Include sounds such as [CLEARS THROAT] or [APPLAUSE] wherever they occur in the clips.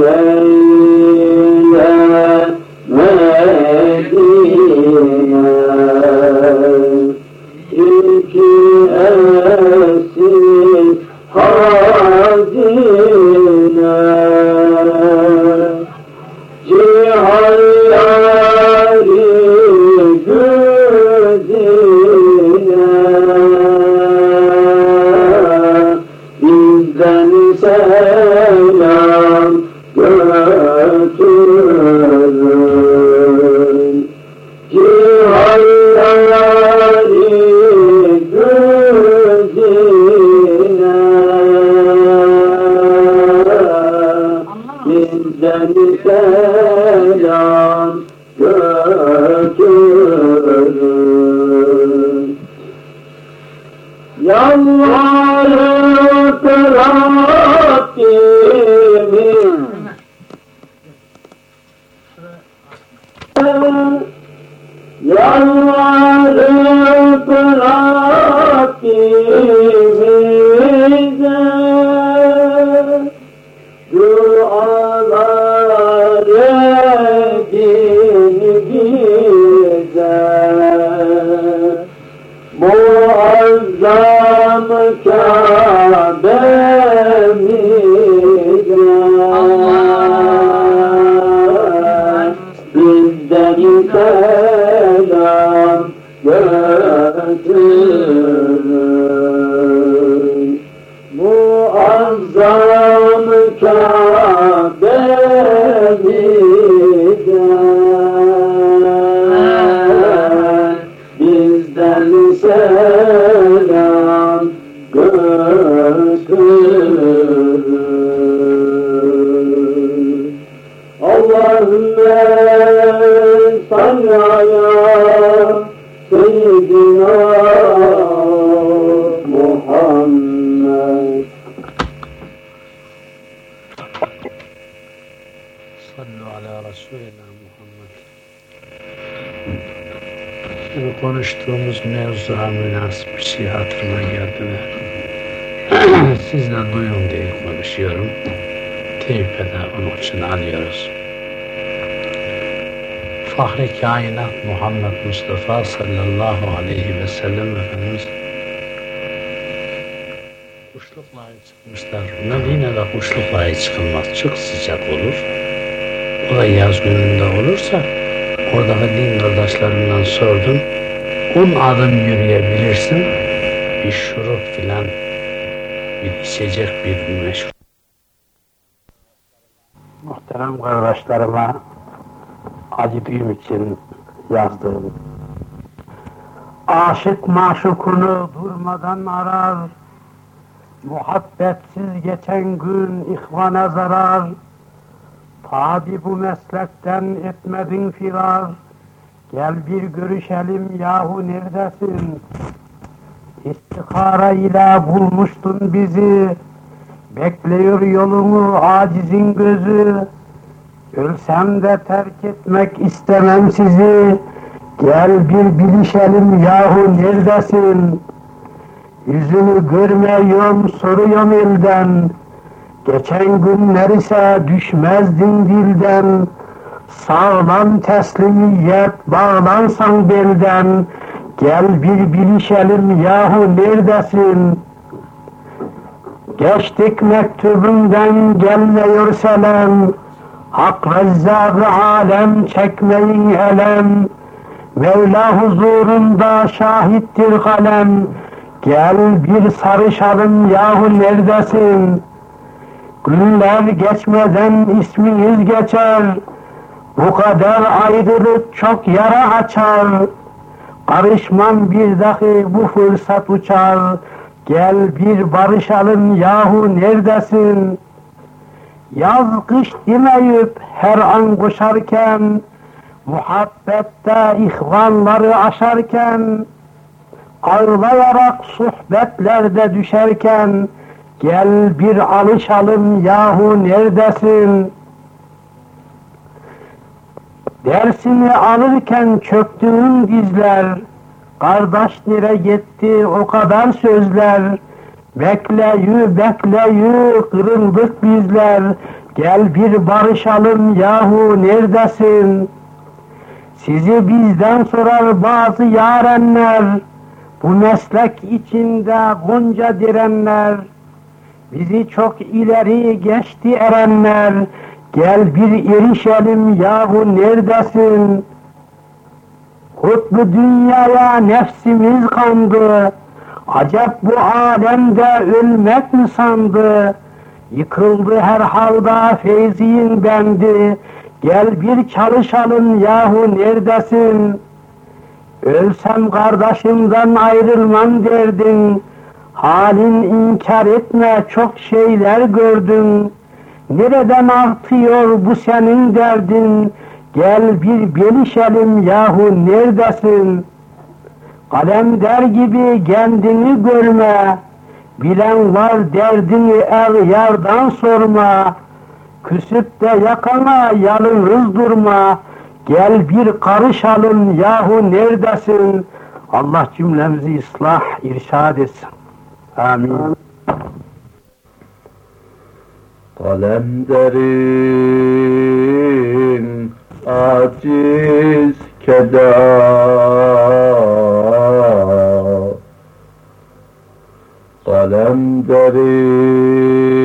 João selam götürün. Yalvarıp Rabbimi Yalvarıp Rabbimize Bizden selam götürün Muazzam Kabe'mize bizden selam götürün. Konuştuğumuz mevzuya münasip bir şey hatırıma geldi de [CLEARS THROAT] duyun diye konuşuyorum. Teyfede onun için alıyoruz. Fahri kainat Muhammed Mustafa sallallahu aleyhi ve sellem Efendimiz kuşlukla çıkmışlar. Medine'de kuşlukla çıkılmaz. Çok sıcak olur. O da yaz gününde olursa oradaki din kardeşlerimden sordum. 10 adım yürüyebilirsin. Bir şurup filan bir içecek bir meşhur. Muhterem kardeşlerime acıdığım için yazdım. Aşık maşukunu durmadan arar, Muhabbetsiz geçen gün ihvana zarar, Tabi bu meslekten etmedin firar, Gel bir görüşelim yahu neredesin? İstihara ile bulmuştun bizi, Bekliyor yolunu acizin gözü, Ölsem de terk etmek istemem sizi, Gel bir bilişelim yahu neredesin? Yüzünü görmüyorum soruyorum elden, Geçen günler ise düşmezdin dilden, Sağlam teslimiyet bağlansan belden, Gel bir bilişelim yahu neredesin? Geçtik mektubundan gelmiyor selam, Hak rezzâk alem çekmeyin elem, Mevla huzurunda şahittir kalem, Gel bir sarışalım yahu neredesin? Günler geçmeden isminiz geçer, Bu kadar ayrılık çok yara açar, Karışmam bir dahi bu fırsat uçar, Gel bir barışalım yahu neredesin? Yaz kış demeyip her an koşarken, muhabbette ihvanları aşarken, ağlayarak sohbetlerde düşerken, gel bir alışalım yahu neredesin? Dersini alırken çöktüğün dizler, kardeş nere gitti o kadar sözler, bekleyü bekleyü kırıldık bizler, gel bir barışalım yahu neredesin? Sizi bizden sorar bazı yarenler, bu meslek içinde gonca direnler, bizi çok ileri geçti erenler, gel bir erişelim yahu neredesin? Kutlu dünyaya nefsimiz kandı, acep bu alemde ölmek mi sandı? Yıkıldı her halda feyziğin bendi, Gel bir çalışalım yahu neredesin? Ölsem kardeşimden ayrılmam derdin. Halin inkar etme çok şeyler gördün. Nereden artıyor bu senin derdin? Gel bir belişelim yahu neredesin? Kalem der gibi kendini görme. Bilen var derdini er yardan sorma. Küsüp de yakana yalnız durma. Gel bir karışalım yahu neredesin? Allah cümlemizi ıslah, irşad etsin. Amin. Kalem derin, aciz keder. Kalem derin,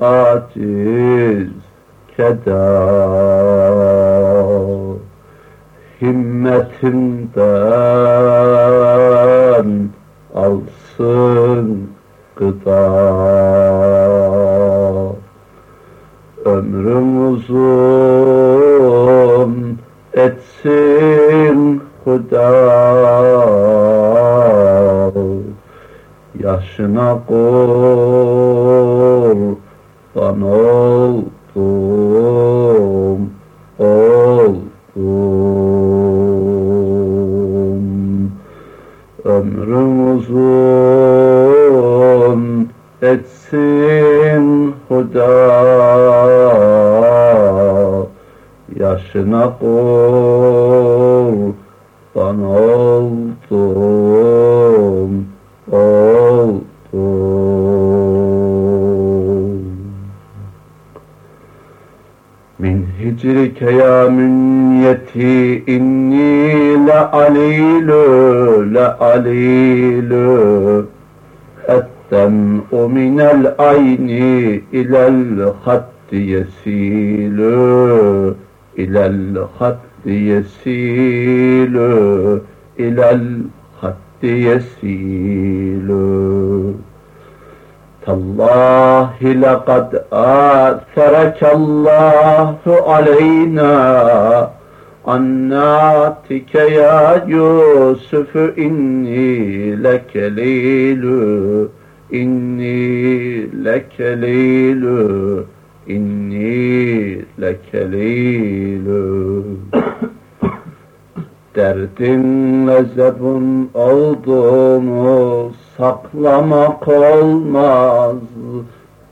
aciz keder. Himmetinden alsın gıda. Ömrüm uzun etsin Huda. Yaşına kurban oldum, oldum. Ömrüm Min hicrike ya münyeti inni le alilü le alilü ettem'u minel ayni ilel hatti yesilü ilel hatti yesilü ilel hatti yesilü تالله لقد آثرك الله علينا عناتك يا يوسف إني لك ليل إني لك ليل إني لك ليل Derdinle zebun olduğunu saklamak olmaz.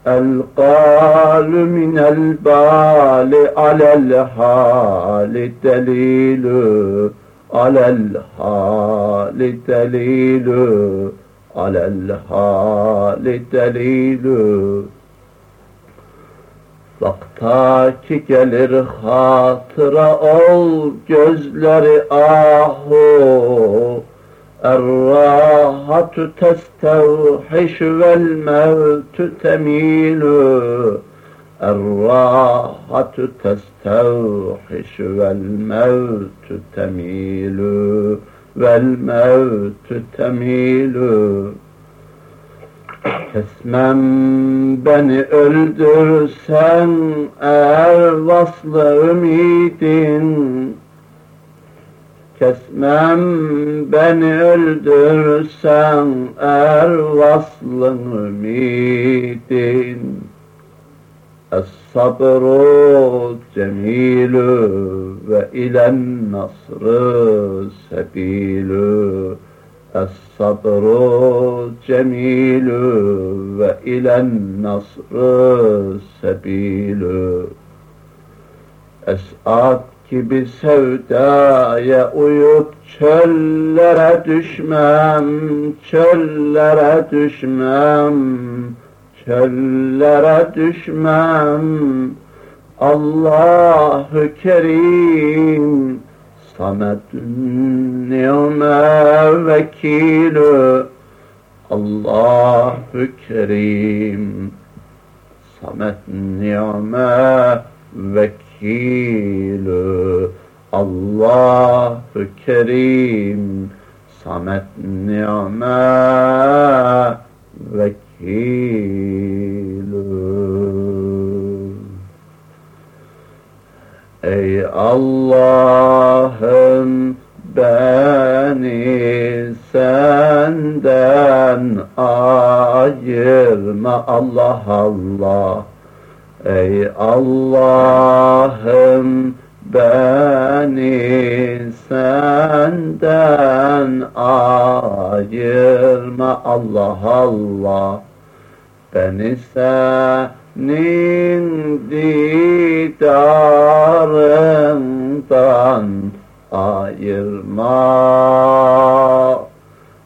El galu minel bali alel hali delilü alel hali delilü alel hali delilü Vakta ki gelir hatıra ol gözleri ahu Mevtü temilü Errahatü testevhiş vel mevtü temilü Vel mevtü temilü Kesmem beni öldürsen eğer vaslı ümidin Kesmem beni öldürsen er vaslın ümidin Es-sabru cemilü ve ilen nasrı sebilü. Es-sabru cemilü ve ilen nasrı sebilü. Es'at gibi sevdaya uyup çöllere düşmem, çöllere düşmem, çöllere düşmem. Allahu Kerim, Sametün ni'me vekilü, Allahu Kerim, Samet ni'me vekilü, Allahu Kerim, Samet ni'me vekilü. Ey Allah'ım beni senden ayırma Allah Allah. Ey Allah'ım beni senden ayırma Allah Allah. Beni senin didarından ayırma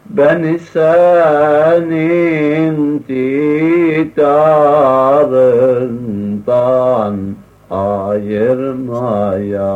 Beni senin didarından ayırma ya